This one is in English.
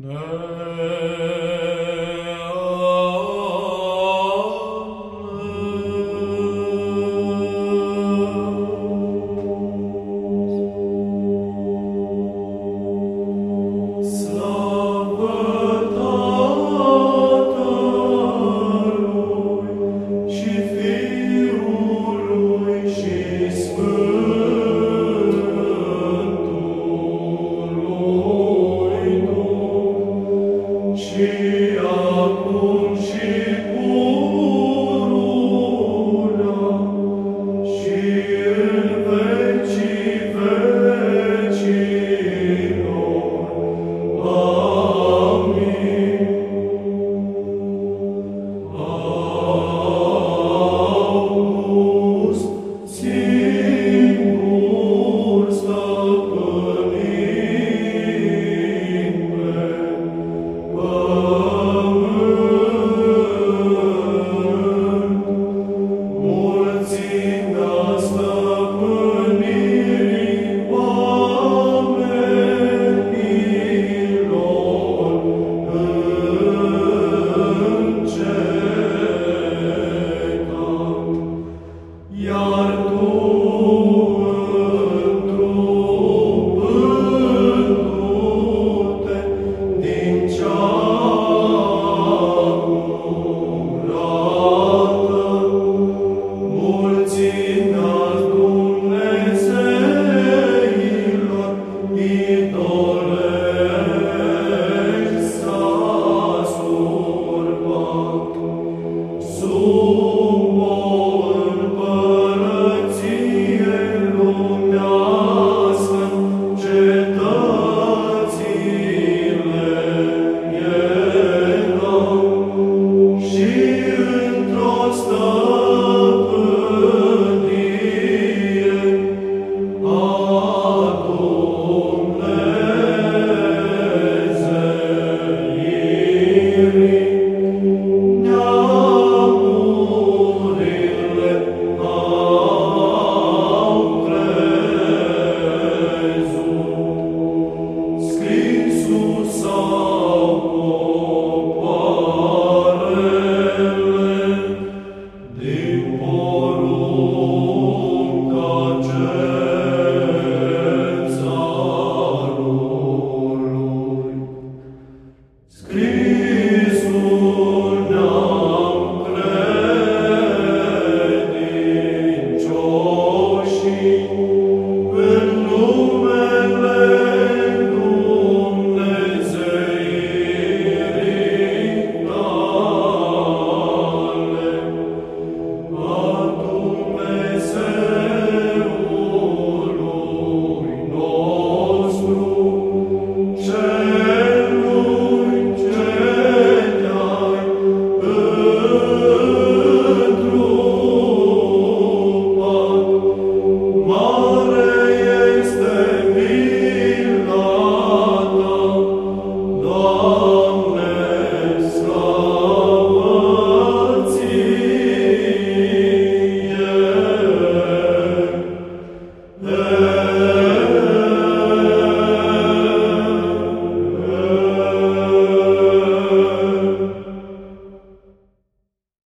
No.